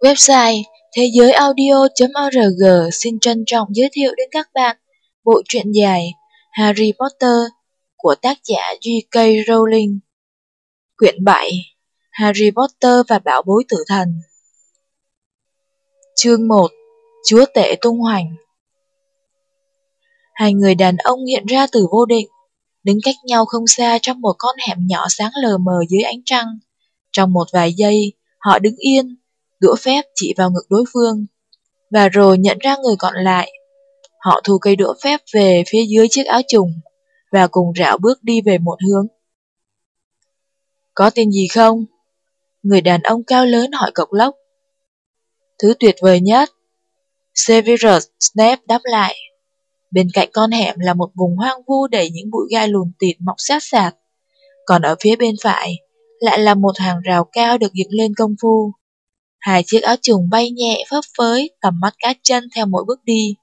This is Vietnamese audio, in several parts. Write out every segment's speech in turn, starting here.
Website thế giới audio.org xin trân trọng giới thiệu đến các bạn bộ truyện dài Harry Potter của tác giả J.K. Rowling. Quyển 7 Harry Potter và Bảo bối tử thần Chương 1 Chúa tể tung hoành Hai người đàn ông hiện ra từ vô định, đứng cách nhau không xa trong một con hẻm nhỏ sáng lờ mờ dưới ánh trăng. Trong một vài giây, họ đứng yên, đũa phép chỉ vào ngực đối phương, và rồi nhận ra người còn lại. Họ thu cây đũa phép về phía dưới chiếc áo trùng, và cùng rảo bước đi về một hướng. Có tin gì không? Người đàn ông cao lớn hỏi cộc lốc. Thứ tuyệt vời nhất. Severus Snape đáp lại. Bên cạnh con hẻm là một vùng hoang vu đầy những bụi gai lùn tịt mọc sát sạt. Còn ở phía bên phải lại là một hàng rào cao được dựng lên công phu. Hai chiếc áo trùng bay nhẹ phấp phới, tầm mắt cá chân theo mỗi bước đi.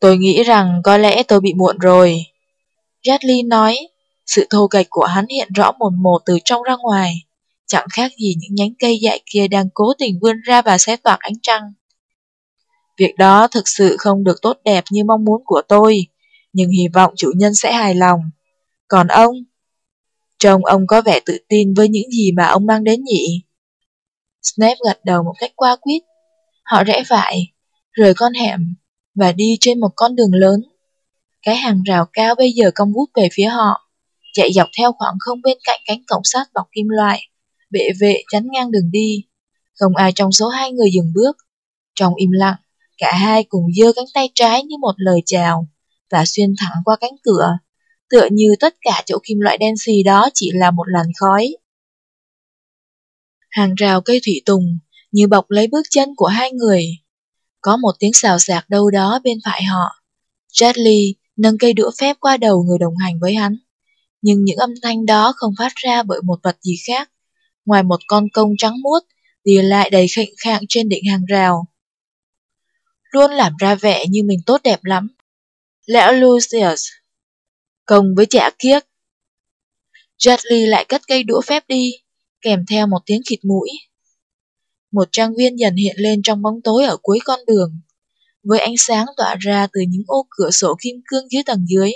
Tôi nghĩ rằng có lẽ tôi bị muộn rồi. Jadly nói, sự thô kệch của hắn hiện rõ một một từ trong ra ngoài, chẳng khác gì những nhánh cây dại kia đang cố tình vươn ra và xé toạc ánh trăng. Việc đó thực sự không được tốt đẹp như mong muốn của tôi, nhưng hy vọng chủ nhân sẽ hài lòng. Còn ông? Trông ông có vẻ tự tin với những gì mà ông mang đến nhỉ? Snape gật đầu một cách qua quýt. Họ rẽ phải, rời con hẻm, và đi trên một con đường lớn. Cái hàng rào cao bây giờ cong vút về phía họ, chạy dọc theo khoảng không bên cạnh cánh cổng sắt bọc kim loại, bệ vệ chắn ngang đường đi. Không ai trong số hai người dừng bước. Trong im lặng, cả hai cùng giơ cánh tay trái như một lời chào, và xuyên thẳng qua cánh cửa, tựa như tất cả chỗ kim loại đen xì đó chỉ là một làn khói. Hàng rào cây thủy tùng như bọc lấy bước chân của hai người. Có một tiếng xào xạc đâu đó bên phải họ. Jadley nâng cây đũa phép qua đầu người đồng hành với hắn. Nhưng những âm thanh đó không phát ra bởi một vật gì khác, ngoài một con công trắng muốt tìa lại đầy khệnh khạng trên đỉnh hàng rào. Luôn làm ra vẻ như mình tốt đẹp lắm. Lão Lucius Công với trả kiếc Jadley lại cất cây đũa phép đi kèm theo một tiếng khịt mũi. Một trang viên dần hiện lên trong bóng tối ở cuối con đường, với ánh sáng tỏa ra từ những ô cửa sổ kim cương dưới tầng dưới.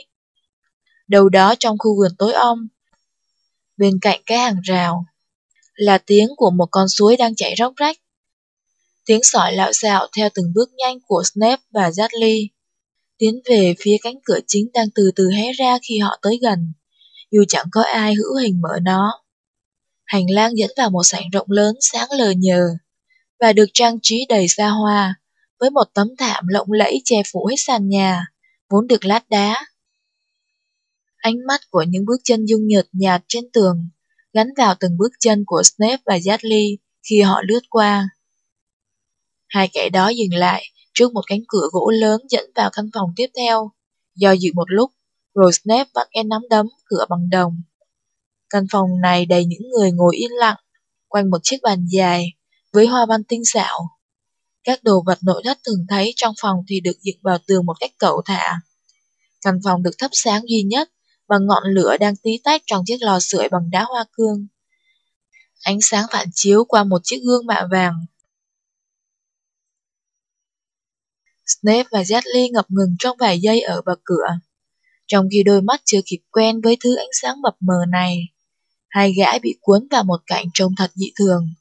Đầu đó trong khu vườn tối om, bên cạnh cái hàng rào, là tiếng của một con suối đang chảy róc rách. Tiếng sỏi lạo xạo theo từng bước nhanh của Snape và Dudley, tiến về phía cánh cửa chính đang từ từ hé ra khi họ tới gần, dù chẳng có ai hữu hình mở nó. Hành lang dẫn vào một sảnh rộng lớn sáng lờ nhờ và được trang trí đầy xa hoa với một tấm thảm lộng lẫy che phủ hết sàn nhà, vốn được lát đá. Ánh mắt của những bước chân dung nhợt nhạt trên tường gắn vào từng bước chân của Snape và Dudley khi họ lướt qua. Hai kẻ đó dừng lại trước một cánh cửa gỗ lớn dẫn vào căn phòng tiếp theo. Do dự một lúc, rồi Snape bắt cái nắm đấm cửa bằng đồng. Căn phòng này đầy những người ngồi yên lặng, quanh một chiếc bàn dài, với hoa văn tinh xảo. Các đồ vật nội thất thường thấy trong phòng thì được dựng vào tường một cách cẩu thả. Căn phòng được thắp sáng duy nhất bằng ngọn lửa đang tí tách trong chiếc lò sưởi bằng đá hoa cương. Ánh sáng phản chiếu qua một chiếc gương mạ vàng. Snape và Dudley ngập ngừng trong vài giây ở bậc cửa, trong khi đôi mắt chưa kịp quen với thứ ánh sáng mập mờ này. Hai gã bị cuốn vào một cảnh trông thật dị thường.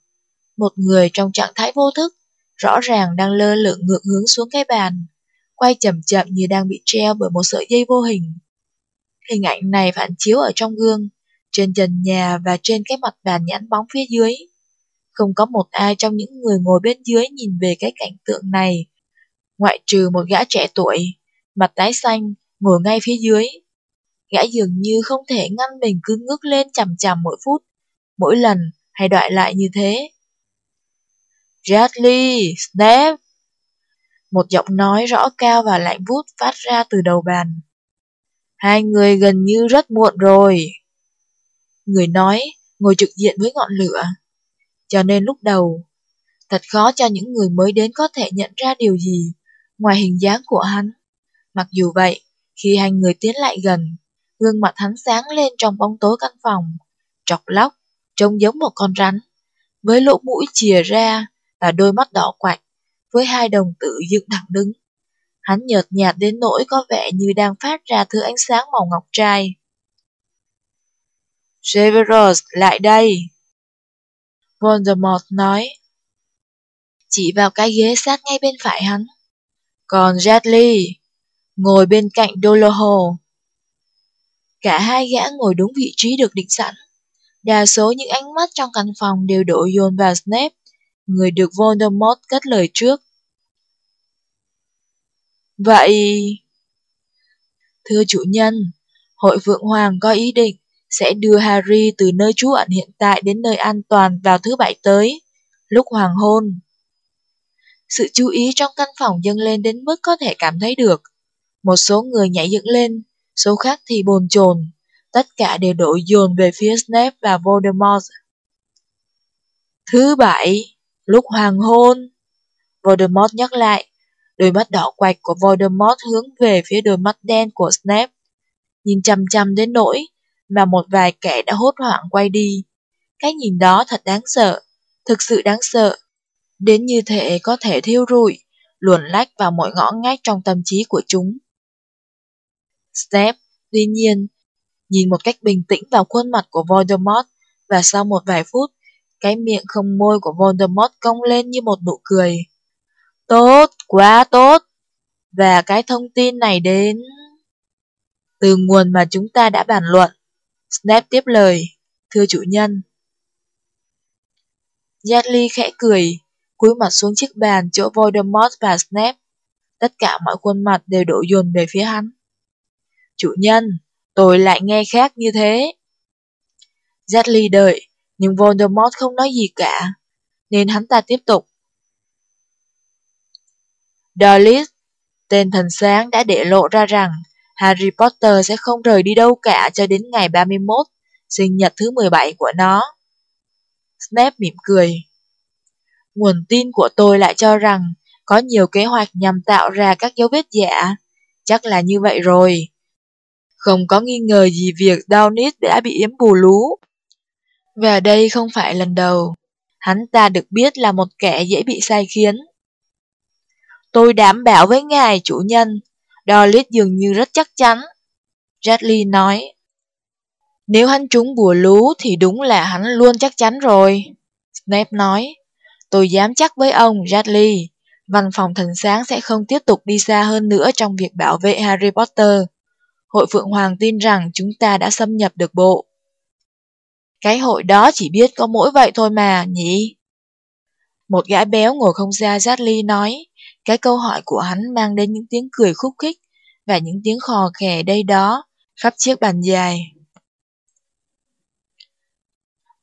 Một người trong trạng thái vô thức, rõ ràng đang lơ lửng ngược hướng xuống cái bàn, quay chậm chậm như đang bị treo bởi một sợi dây vô hình. Hình ảnh này phản chiếu ở trong gương, trên trần nhà và trên cái mặt bàn nhãn bóng phía dưới. Không có một ai trong những người ngồi bên dưới nhìn về cái cảnh tượng này, ngoại trừ một gã trẻ tuổi, mặt tái xanh, ngồi ngay phía dưới, gã dường như không thể ngăn mình cứ ngước lên chằm chằm mỗi phút, mỗi lần hay đợi lại như thế. Bradley, Snap! Một giọng nói rõ cao và lạnh vút phát ra từ đầu bàn. Hai người gần như rất muộn rồi. Người nói ngồi trực diện với ngọn lửa. Cho nên lúc đầu, thật khó cho những người mới đến có thể nhận ra điều gì ngoài hình dáng của hắn. Mặc dù vậy, khi hai người tiến lại gần, gương mặt hắn sáng lên trong bóng tối căn phòng, trọc lóc, trông giống một con rắn, với lỗ mũi chìa ra và đôi mắt đỏ quạch, với hai đồng tử dựng thẳng đứng. Hắn nhợt nhạt đến nỗi có vẻ như đang phát ra thứ ánh sáng màu ngọc trai. Severus, lại đây! Voldemort nói. Chỉ vào cái ghế sát ngay bên phải hắn. Còn Jadley, ngồi bên cạnh Doloho. Cả hai gã ngồi đúng vị trí được định sẵn. Đa số những ánh mắt trong căn phòng đều đổ dồn vào Snape, người được Voldemort cất lời trước. Vậy... Thưa chủ nhân, hội Vượng Hoàng có ý định sẽ đưa Harry từ nơi trú ẩn hiện tại đến nơi an toàn vào thứ bảy tới, lúc hoàng hôn. Sự chú ý trong căn phòng dâng lên đến mức có thể cảm thấy được. Một số người nhảy dựng lên, số khác thì bồn chồn. Tất cả đều đổ dồn về phía Snape và Voldemort. Thứ bảy, lúc hoàng hôn. Voldemort nhắc lại, đôi mắt đỏ quạch của Voldemort hướng về phía đôi mắt đen của Snape. Nhìn chăm chăm đến nỗi mà một vài kẻ đã hốt hoảng quay đi. Cái nhìn đó thật đáng sợ, thực sự đáng sợ. Đến như thể có thể thiêu rụi, luồn lách vào mọi ngõ ngách trong tâm trí của chúng. Snap. tuy nhiên, nhìn một cách bình tĩnh vào khuôn mặt của Voldemort và sau một vài phút, cái miệng không môi của Voldemort cong lên như một nụ cười. Tốt, quá tốt! Và cái thông tin này đến... Từ nguồn mà chúng ta đã bàn luận, Snape tiếp lời, thưa chủ nhân. Yardley khẽ cười, cúi mặt xuống chiếc bàn chỗ Voldemort và Snape. Tất cả mọi khuôn mặt đều đổ dồn về phía hắn. Chủ nhân, tôi lại nghe khác như thế. Dudley đợi, nhưng Voldemort không nói gì cả, nên hắn ta tiếp tục. Dolis, tên thần sáng đã để lộ ra rằng Harry Potter sẽ không rời đi đâu cả cho đến ngày 31, sinh nhật thứ 17 của nó. Snape mỉm cười. Nguồn tin của tôi lại cho rằng có nhiều kế hoạch nhằm tạo ra các dấu vết giả. Chắc là như vậy rồi. Không có nghi ngờ gì việc Downis đã bị yếm bù lú. Và đây không phải lần đầu. Hắn ta được biết là một kẻ dễ bị sai khiến. Tôi đảm bảo với ngài chủ nhân, Downis dường như rất chắc chắn. Radley nói. Nếu hắn trúng bùa lú thì đúng là hắn luôn chắc chắn rồi. Snape nói. Tôi dám chắc với ông, Radley, văn phòng thần sáng sẽ không tiếp tục đi xa hơn nữa trong việc bảo vệ Harry Potter. Hội Phượng Hoàng tin rằng chúng ta đã xâm nhập được bộ. Cái hội đó chỉ biết có mỗi vậy thôi mà, nhỉ? Một gã béo ngồi không xa Radley nói, cái câu hỏi của hắn mang đến những tiếng cười khúc khích và những tiếng khò khè đây đó khắp chiếc bàn dài.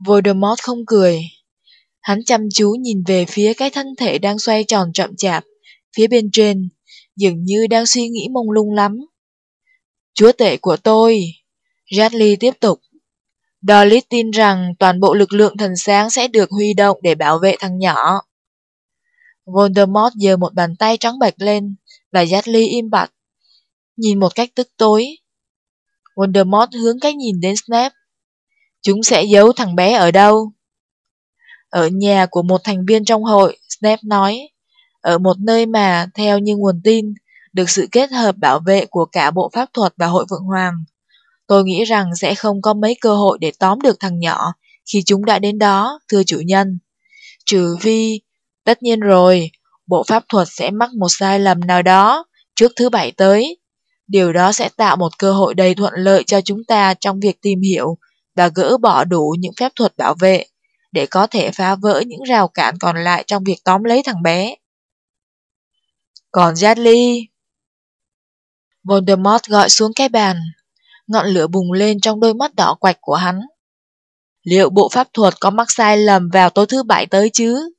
Voldemort không cười. Hắn chăm chú nhìn về phía cái thân thể đang xoay tròn chậm chạp, phía bên trên, dường như đang suy nghĩ mông lung lắm. Chúa tể của tôi, Radley tiếp tục. Dolly tin rằng toàn bộ lực lượng thần sáng sẽ được huy động để bảo vệ thằng nhỏ. Voldemort giơ một bàn tay trắng bệch lên, và Dudley im bặt, nhìn một cách tức tối. Voldemort hướng cái nhìn đến Snape. Chúng sẽ giấu thằng bé ở đâu? Ở nhà của một thành viên trong hội, Snape nói. Ở một nơi mà, theo như nguồn tin, được sự kết hợp bảo vệ của cả bộ pháp thuật và hội vượng hoàng. Tôi nghĩ rằng sẽ không có mấy cơ hội để tóm được thằng nhỏ khi chúng đã đến đó, thưa chủ nhân. Trừ phi Tất nhiên rồi, bộ pháp thuật sẽ mắc một sai lầm nào đó trước thứ bảy tới. Điều đó sẽ tạo một cơ hội đầy thuận lợi cho chúng ta trong việc tìm hiểu và gỡ bỏ đủ những phép thuật bảo vệ để có thể phá vỡ những rào cản còn lại trong việc tóm lấy thằng bé. Còn Jadley... Voldemort gọi xuống cái bàn. Ngọn lửa bùng lên trong đôi mắt đỏ quạch của hắn. Liệu bộ pháp thuật có mắc sai lầm vào tối thứ bảy tới chứ?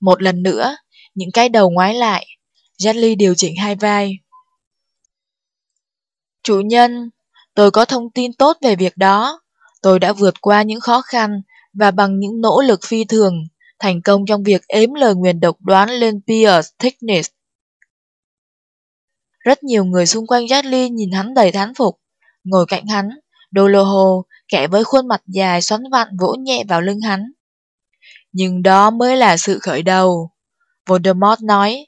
Một lần nữa, những cái đầu ngoái lại, Jet điều chỉnh hai vai. Chủ nhân, tôi có thông tin tốt về việc đó. Tôi đã vượt qua những khó khăn và bằng những nỗ lực phi thường, thành công trong việc ếm lời nguyền độc đoán lên Pierce Thickness. Rất nhiều người xung quanh Jet nhìn hắn đầy thán phục. Ngồi cạnh hắn, Doloho, kẻ với khuôn mặt dài xoắn vặn vỗ nhẹ vào lưng hắn. Nhưng đó mới là sự khởi đầu. Voldemort nói.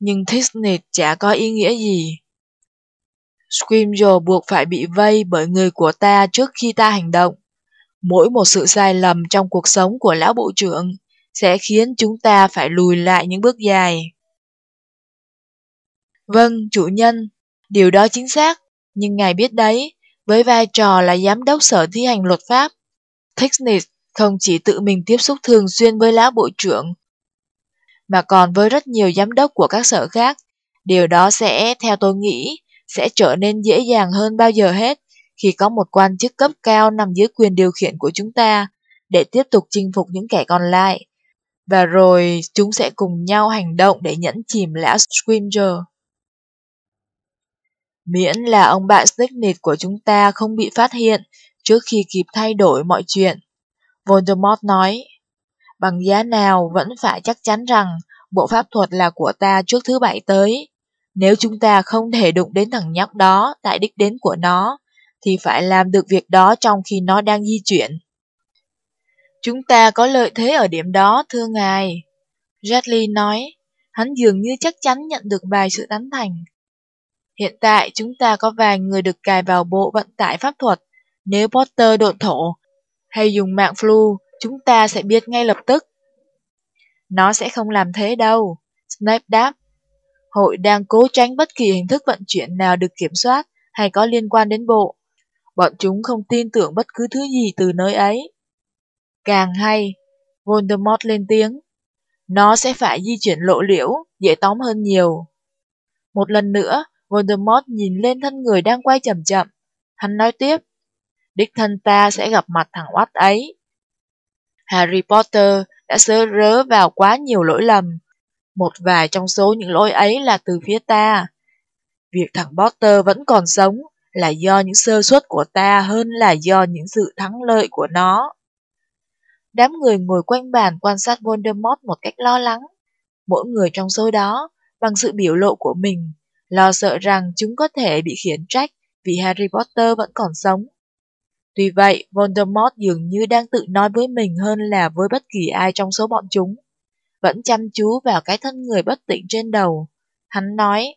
Nhưng Thisnit chả có ý nghĩa gì. Scrimgeour buộc phải bị vây bởi người của ta trước khi ta hành động. Mỗi một sự sai lầm trong cuộc sống của lão bộ trưởng sẽ khiến chúng ta phải lùi lại những bước dài. Vâng, chủ nhân, điều đó chính xác, nhưng ngài biết đấy, với vai trò là giám đốc sở thi hành luật pháp, Technic không chỉ tự mình tiếp xúc thường xuyên với lão bộ trưởng, mà còn với rất nhiều giám đốc của các sở khác. Điều đó sẽ, theo tôi nghĩ, sẽ trở nên dễ dàng hơn bao giờ hết khi có một quan chức cấp cao nằm dưới quyền điều khiển của chúng ta để tiếp tục chinh phục những kẻ còn lại. Và rồi chúng sẽ cùng nhau hành động để nhẫn chìm lão Scringer. Miễn là ông bạn Stignit của chúng ta không bị phát hiện trước khi kịp thay đổi mọi chuyện. Voldemort nói, bằng giá nào vẫn phải chắc chắn rằng bộ pháp thuật là của ta trước thứ bảy tới. Nếu chúng ta không thể đụng đến thằng nhóc đó tại đích đến của nó, thì phải làm được việc đó trong khi nó đang di chuyển. Chúng ta có lợi thế ở điểm đó, thưa ngài. Jadley nói, hắn dường như chắc chắn nhận được vài sự tán thành. Hiện tại chúng ta có vài người được cài vào bộ vận tải pháp thuật. Nếu Potter độn thổ hay dùng mạng flu, chúng ta sẽ biết ngay lập tức. Nó sẽ không làm thế đâu, Snape đáp. Hội đang cố tránh bất kỳ hình thức vận chuyển nào được kiểm soát hay có liên quan đến bộ. Bọn chúng không tin tưởng bất cứ thứ gì từ nơi ấy. Càng hay, Voldemort lên tiếng. Nó sẽ phải di chuyển lộ liễu, dễ tóm hơn nhiều. Một lần nữa, Voldemort nhìn lên thân người đang quay chậm chậm. Hắn nói tiếp, đích thân ta sẽ gặp mặt thằng oát ấy. Harry Potter đã sơ rớ vào quá nhiều lỗi lầm. Một vài trong số những lỗi ấy là từ phía ta. Việc thằng Potter vẫn còn sống là do những sơ suất của ta hơn là do những sự thắng lợi của nó. Đám người ngồi quanh bàn quan sát Voldemort một cách lo lắng. Mỗi người trong số đó, bằng sự biểu lộ của mình, lo sợ rằng chúng có thể bị khiển trách vì Harry Potter vẫn còn sống. Tuy vậy, Voldemort dường như đang tự nói với mình hơn là với bất kỳ ai trong số bọn chúng. Vẫn chăm chú vào cái thân người bất tỉnh trên đầu. Hắn nói,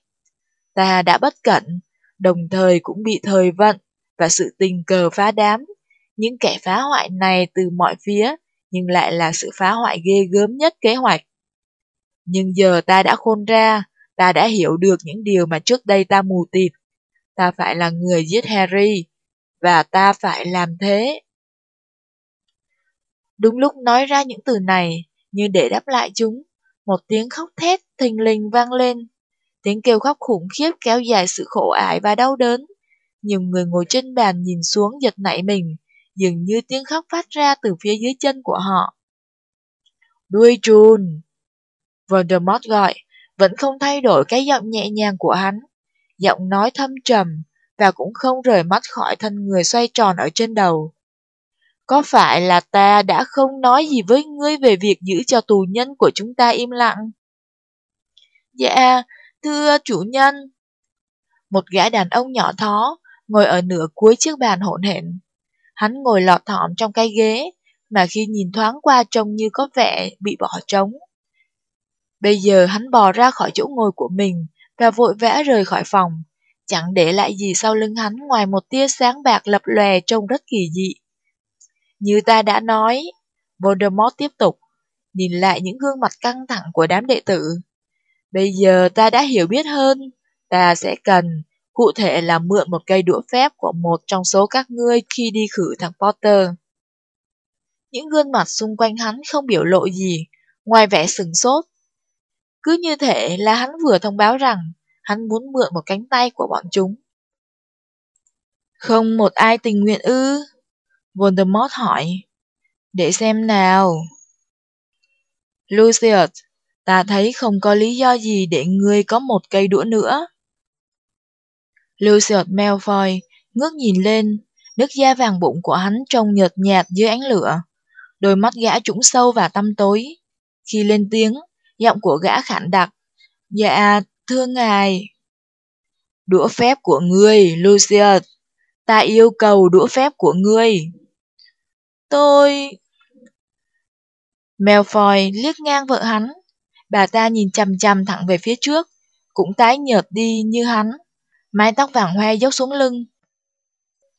ta đã bất cẩn, đồng thời cũng bị thời vận và sự tình cờ phá đám. Những kẻ phá hoại này từ mọi phía, nhưng lại là sự phá hoại ghê gớm nhất kế hoạch. Nhưng giờ ta đã khôn ra, ta đã hiểu được những điều mà trước đây ta mù tịt. Ta phải là người giết Harry, và ta phải làm thế. Đúng lúc nói ra những từ này, như để đáp lại chúng, một tiếng khóc thét thình lình vang lên. Tiếng kêu khóc khủng khiếp kéo dài sự khổ ải và đau đớn. Nhiều người ngồi trên bàn nhìn xuống giật nảy mình, dường như tiếng khóc phát ra từ phía dưới chân của họ. Đuôi trùn! Voldemort gọi, vẫn không thay đổi cái giọng nhẹ nhàng của hắn. Giọng nói thâm trầm, và cũng không rời mắt khỏi thân người xoay tròn ở trên đầu. Có phải là ta đã không nói gì với ngươi về việc giữ cho tù nhân của chúng ta im lặng? Dạ, thưa chủ nhân. Một gã đàn ông nhỏ thó, ngồi ở nửa cuối chiếc bàn hỗn hển. Hắn ngồi lọt thỏm trong cái ghế, mà khi nhìn thoáng qua trông như có vẻ bị bỏ trống. Bây giờ hắn bò ra khỏi chỗ ngồi của mình và vội vã rời khỏi phòng, chẳng để lại gì sau lưng hắn ngoài một tia sáng bạc lập lòe trông rất kỳ dị. Như ta đã nói, Voldemort tiếp tục, nhìn lại những gương mặt căng thẳng của đám đệ tử. Bây giờ ta đã hiểu biết hơn, ta sẽ cần, cụ thể là mượn một cây đũa phép của một trong số các ngươi khi đi khử thằng Potter. Những gương mặt xung quanh hắn không biểu lộ gì, ngoài vẻ sừng sốt. Cứ như thể là hắn vừa thông báo rằng hắn muốn mượn một cánh tay của bọn chúng. Không một ai tình nguyện ư? Voldemort hỏi. Để xem nào. Lucius, ta thấy không có lý do gì để ngươi có một cây đũa nữa. Lucius Malfoy ngước nhìn lên, nước da vàng bụng của hắn trông nhợt nhạt dưới ánh lửa. Đôi mắt gã trũng sâu và tăm tối. Khi lên tiếng, giọng của gã khản đặc. Dạ, thưa ngài. Đũa phép của ngươi, Lucius. Ta yêu cầu đũa phép của ngươi. Tôi... Malfoy liếc ngang vợ hắn. Bà ta nhìn chằm chằm thẳng về phía trước, cũng tái nhợt đi như hắn. Mái tóc vàng hoe dốc xuống lưng.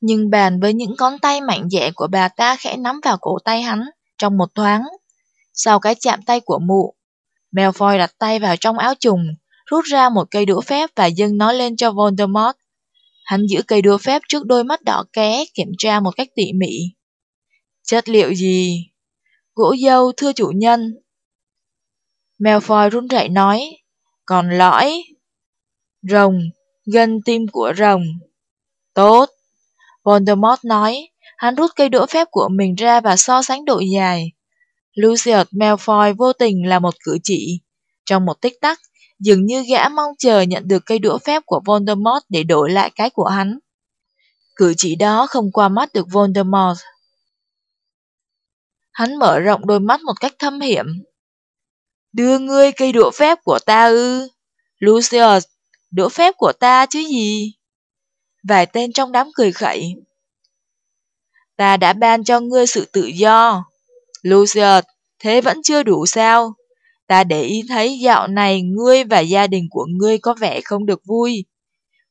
Nhưng bàn với những ngón tay mạnh dẻ của bà ta khẽ nắm vào cổ tay hắn trong một thoáng. Sau cái chạm tay của mụ, Malfoy đặt tay vào trong áo trùng, rút ra một cây đũa phép và dâng nó lên cho Voldemort. Hắn giữ cây đũa phép trước đôi mắt đỏ ké kiểm tra một cách tỉ mỉ. Chất liệu gì? Gỗ dâu, thưa chủ nhân. Malfoy run rẩy nói, còn lõi. Rồng, gân tim của rồng. Tốt. Voldemort nói, hắn rút cây đũa phép của mình ra và so sánh độ dài. Lucius Malfoy vô tình là một cử chỉ. Trong một tích tắc, dường như gã mong chờ nhận được cây đũa phép của Voldemort để đổi lại cái của hắn. Cử chỉ đó không qua mắt được Voldemort. Hắn mở rộng đôi mắt một cách thâm hiểm. Đưa ngươi cây đũa phép của ta ư? Lucius, đũa phép của ta chứ gì? Vài tên trong đám cười khẩy. Ta đã ban cho ngươi sự tự do. Lucius, thế vẫn chưa đủ sao? Ta để ý thấy dạo này ngươi và gia đình của ngươi có vẻ không được vui.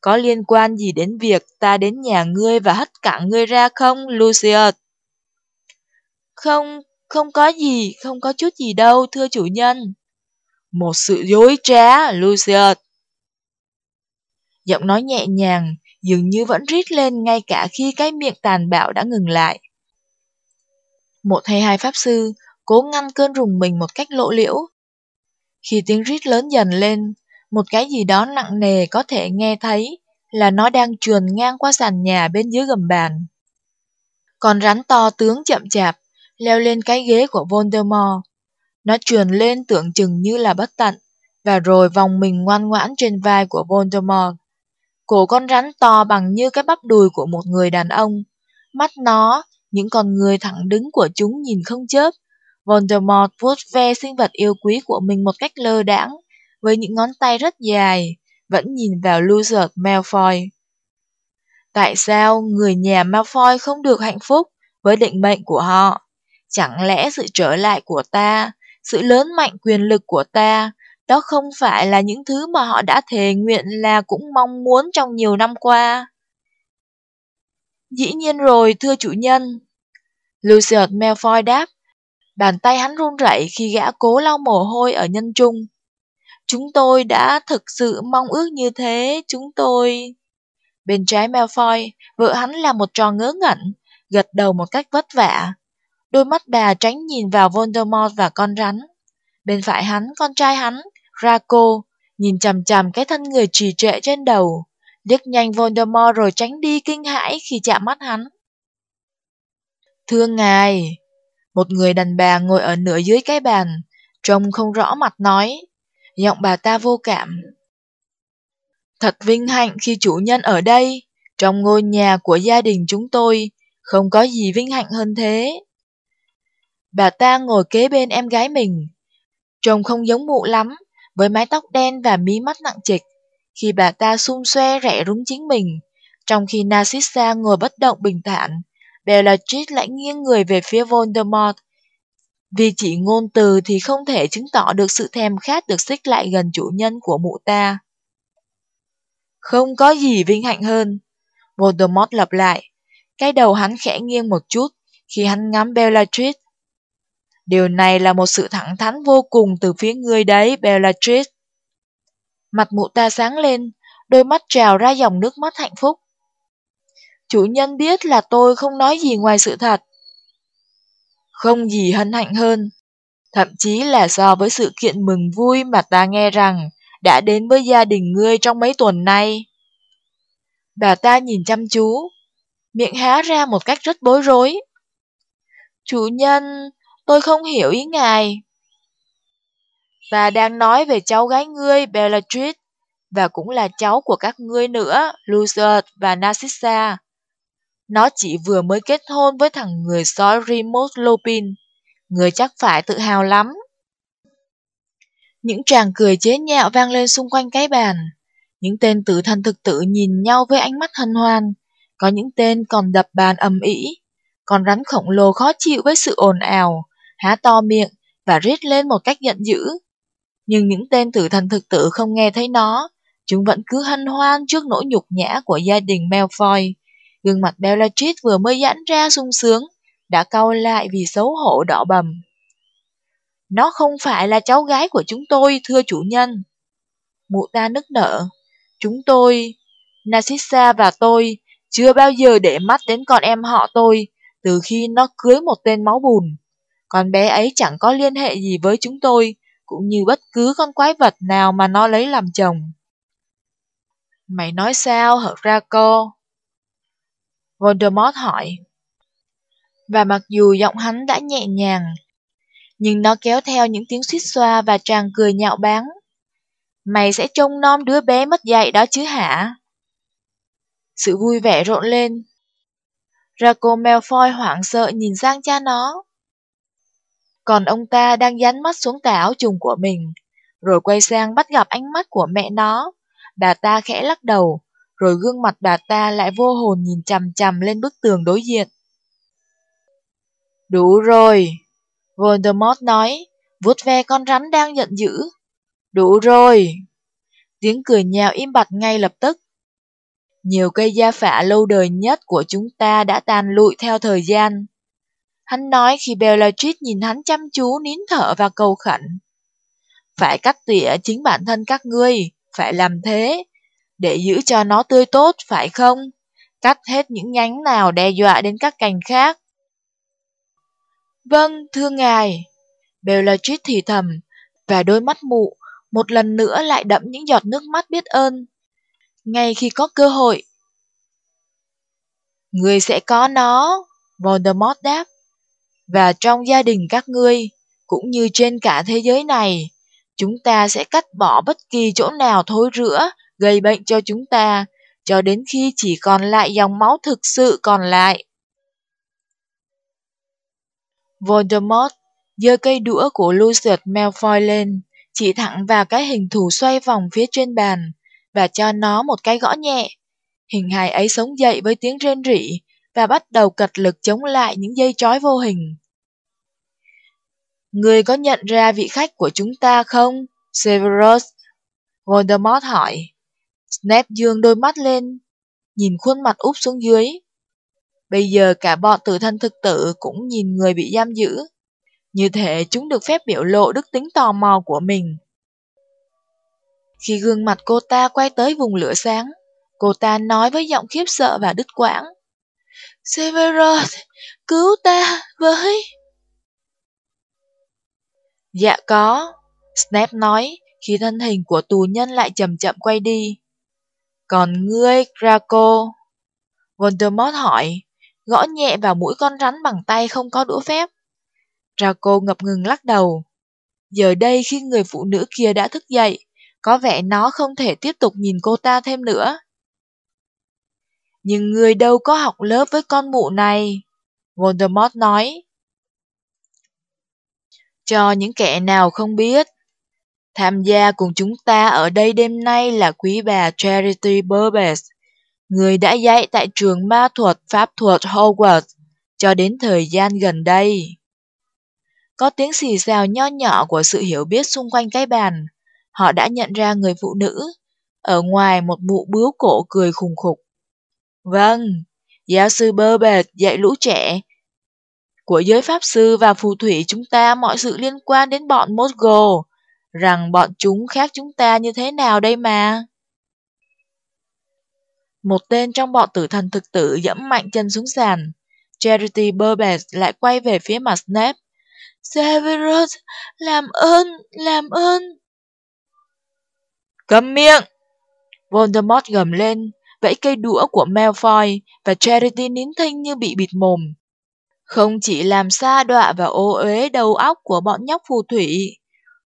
Có liên quan gì đến việc ta đến nhà ngươi và hất cả ngươi ra không, Lucius? Không, không có gì, không có chút gì đâu, thưa chủ nhân. Một sự dối trá, Lucius. Giọng nói nhẹ nhàng, dường như vẫn rít lên ngay cả khi cái miệng tàn bạo đã ngừng lại. Một hay hai pháp sư cố ngăn cơn rùng mình một cách lộ liễu. Khi tiếng rít lớn dần lên, một cái gì đó nặng nề có thể nghe thấy là nó đang trườn ngang qua sàn nhà bên dưới gầm bàn. Con rắn to tướng chậm chạp, leo lên cái ghế của Voldemort. Nó trườn lên tưởng chừng như là bất tận, và rồi vòng mình ngoan ngoãn trên vai của Voldemort. Cổ con rắn to bằng như cái bắp đùi của một người đàn ông. Mắt nó, những con người thẳng đứng của chúng nhìn không chớp. Voldemort vuốt ve sinh vật yêu quý của mình một cách lơ đãng, với những ngón tay rất dài, vẫn nhìn vào Lucius Malfoy. Tại sao người nhà Malfoy không được hạnh phúc với định mệnh của họ? Chẳng lẽ sự trở lại của ta, sự lớn mạnh quyền lực của ta, đó không phải là những thứ mà họ đã thề nguyện là cũng mong muốn trong nhiều năm qua? Dĩ nhiên rồi, thưa chủ nhân. Lucius Malfoy đáp, bàn tay hắn run rẩy khi gã cố lau mồ hôi ở nhân trung. Chúng tôi đã thực sự mong ước như thế, chúng tôi... Bên trái Malfoy, vợ hắn là một trò ngớ ngẩn, gật đầu một cách vất vả. Đôi mắt bà tránh nhìn vào Voldemort và con rắn. Bên phải hắn, con trai hắn, Draco, nhìn chằm chằm cái thân người trì trệ trên đầu, liếc nhanh Voldemort rồi tránh đi kinh hãi khi chạm mắt hắn. Thưa ngài, một người đàn bà ngồi ở nửa dưới cái bàn, trông không rõ mặt nói, giọng bà ta vô cảm. Thật vinh hạnh khi chủ nhân ở đây, trong ngôi nhà của gia đình chúng tôi, không có gì vinh hạnh hơn thế. Bà ta ngồi kế bên em gái mình. Trông không giống mụ lắm, với mái tóc đen và mí mắt nặng trịch. Khi bà ta xung xoe rẻ rúng chính mình, trong khi Narcissa ngồi bất động bình thản, Bellatrix lại nghiêng người về phía Voldemort. Vì chỉ ngôn từ thì không thể chứng tỏ được sự thèm khát được xích lại gần chủ nhân của mụ ta. Không có gì vinh hạnh hơn. Voldemort lặp lại. Cái đầu hắn khẽ nghiêng một chút khi hắn ngắm Bellatrix. Điều này là một sự thẳng thắn vô cùng từ phía ngươi đấy, Bellatrix. Mặt mụ ta sáng lên, đôi mắt trào ra dòng nước mắt hạnh phúc. Chủ nhân biết là tôi không nói gì ngoài sự thật. Không gì hân hạnh hơn, thậm chí là so với sự kiện mừng vui mà ta nghe rằng đã đến với gia đình ngươi trong mấy tuần nay. Bà ta nhìn chăm chú, miệng há ra một cách rất bối rối. Chủ nhân, tôi không hiểu ý ngài và đang nói về cháu gái ngươi, Bellatrix, và cũng là cháu của các ngươi nữa, Lucius và Narcissa. Nó chỉ vừa mới kết hôn với thằng người sói Remus Lupin. Người chắc phải tự hào lắm. Những tràng cười chế nhạo vang lên xung quanh cái bàn. Những tên tử thần thực tử nhìn nhau với ánh mắt hân hoan. Có những tên còn đập bàn ầm ĩ. Còn rắn khổng lồ khó chịu với sự ồn ào, há to miệng và rít lên một cách giận dữ. Nhưng những tên tử thần thực tự không nghe thấy nó, chúng vẫn cứ hân hoan trước nỗi nhục nhã của gia đình Malfoy. Gương mặt Bellatrix vừa mới giãn ra sung sướng, đã cau lại vì xấu hổ đỏ bầm. Nó không phải là cháu gái của chúng tôi, thưa chủ nhân. Mụ ta nức nở. Chúng tôi, Narcissa và tôi, chưa bao giờ để mắt đến con em họ tôi từ khi nó cưới một tên máu bùn. Con bé ấy chẳng có liên hệ gì với chúng tôi, cũng như bất cứ con quái vật nào mà nó lấy làm chồng. Mày nói sao hở ra cô? Voldemort hỏi. Và mặc dù giọng hắn đã nhẹ nhàng, nhưng nó kéo theo những tiếng suýt xoa và tràng cười nhạo báng. Mày sẽ trông nom đứa bé mất dạy đó chứ hả? Sự vui vẻ rộn lên. Draco Malfoy hoảng sợ nhìn sang cha nó. Còn ông ta đang dán mắt xuống tà áo trùng của mình, rồi quay sang bắt gặp ánh mắt của mẹ nó. Bà ta khẽ lắc đầu, rồi gương mặt bà ta lại vô hồn nhìn chằm chằm lên bức tường đối diện. Đủ rồi, Voldemort nói, vuốt ve con rắn đang giận dữ. Đủ rồi. Tiếng cười nhạo im bặt ngay lập tức. Nhiều cây gia phả lâu đời nhất của chúng ta đã tàn lụi theo thời gian. Hắn nói khi Bellatrix nhìn hắn chăm chú nín thở và cầu khẩn. Phải cắt tỉa chính bản thân các ngươi, phải làm thế, để giữ cho nó tươi tốt, phải không? Cắt hết những nhánh nào đe dọa đến các cành khác. Vâng, thưa ngài. Bellatrix thì thầm, và đôi mắt mụ một lần nữa lại đẫm những giọt nước mắt biết ơn. Ngay khi có cơ hội. Người sẽ có nó, Voldemort đáp. Và trong gia đình các ngươi, cũng như trên cả thế giới này, chúng ta sẽ cắt bỏ bất kỳ chỗ nào thối rữa, gây bệnh cho chúng ta, cho đến khi chỉ còn lại dòng máu thực sự còn lại. Voldemort giơ cây đũa của Lucius Malfoy lên, chỉ thẳng vào cái hình thù xoay vòng phía trên bàn, và cho nó một cái gõ nhẹ. Hình hài ấy sống dậy với tiếng rên rỉ, và bắt đầu cật lực chống lại những dây trói vô hình. Người có nhận ra vị khách của chúng ta không, Severus? Voldemort hỏi. Snape dương đôi mắt lên, nhìn khuôn mặt úp xuống dưới. Bây giờ cả bọn tử thân thực tử cũng nhìn người bị giam giữ. Như thể chúng được phép biểu lộ đức tính tò mò của mình. Khi gương mặt cô ta quay tới vùng lửa sáng, cô ta nói với giọng khiếp sợ và đứt quãng. Severus, cứu ta với... Dạ có, Snape nói khi thân hình của tù nhân lại chậm chậm quay đi. Còn ngươi, Draco? Voldemort hỏi, gõ nhẹ vào mũi con rắn bằng tay không có đũa phép. Draco ngập ngừng lắc đầu. Giờ đây khi người phụ nữ kia đã thức dậy, có vẻ nó không thể tiếp tục nhìn cô ta thêm nữa. Nhưng người đâu có học lớp với con mụ này, Voldemort nói. Cho những kẻ nào không biết, tham gia cùng chúng ta ở đây đêm nay là quý bà Charity Burbage, người đã dạy tại trường ma thuật pháp thuật Hogwarts cho đến thời gian gần đây. Có tiếng xì xào nho nhỏ của sự hiểu biết xung quanh cái bàn. Họ đã nhận ra người phụ nữ. Ở ngoài một mụ bướu cổ cười khùng khục. Vâng, giáo sư Burbage dạy lũ trẻ. Của giới pháp sư và phù thủy chúng ta mọi sự liên quan đến bọn Mosgo. Rằng bọn chúng khác chúng ta như thế nào đây mà. Một tên trong bọn tử thần thực tử dẫm mạnh chân xuống sàn. Charity Burbage lại quay về phía mặt Snape. Severus, làm ơn, làm ơn. Cầm miệng! Voldemort gầm lên, vẫy cây đũa của Malfoy và Charity nín thinh như bị bịt mồm. Không chỉ làm xa đọa và ô uế đầu óc của bọn nhóc phù thủy.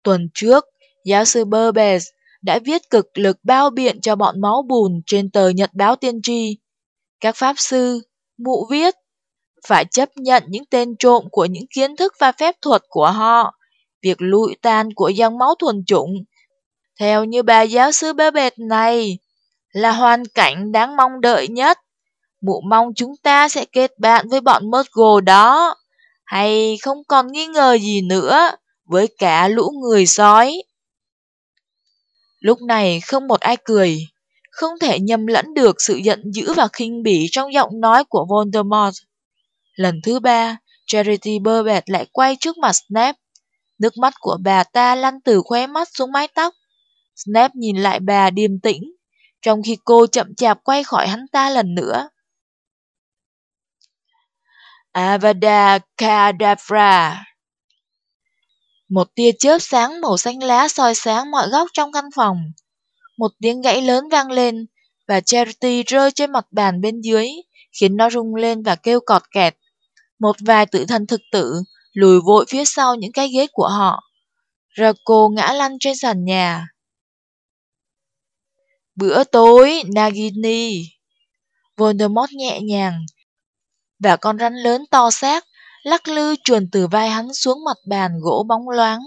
Tuần trước, giáo sư Burbage đã viết cực lực bao biện cho bọn máu bùn trên tờ nhật báo tiên tri. Các pháp sư, mụ viết, phải chấp nhận những tên trộm của những kiến thức và phép thuật của họ, việc lụi tan của dòng máu thuần chủng. Theo như bà giáo sư Burbage này, là hoàn cảnh đáng mong đợi nhất. Mụ mong chúng ta sẽ kết bạn với bọn Murgle đó, hay không còn nghi ngờ gì nữa, với cả lũ người sói. Lúc này không một ai cười, không thể nhầm lẫn được sự giận dữ và khinh bỉ trong giọng nói của Voldemort. Lần thứ ba, Charity bơ bẹt lại quay trước mặt Snape. Nước mắt của bà ta lăn từ khóe mắt xuống mái tóc. Snape nhìn lại bà điềm tĩnh, trong khi cô chậm chạp quay khỏi hắn ta lần nữa. Avada Kedavra Một tia chớp sáng màu xanh lá soi sáng mọi góc trong căn phòng. Một tiếng gãy lớn vang lên, và Charity rơi trên mặt bàn bên dưới, khiến nó rung lên và kêu cọt kẹt. Một vài tự thần thực tử lùi vội phía sau những cái ghế của họ. Raco ngã lăn trên sàn nhà. Bữa tối, Nagini. Voldemort nhẹ nhàng, và con rắn lớn to xác, lắc lư chuồn từ vai hắn xuống mặt bàn gỗ bóng loáng.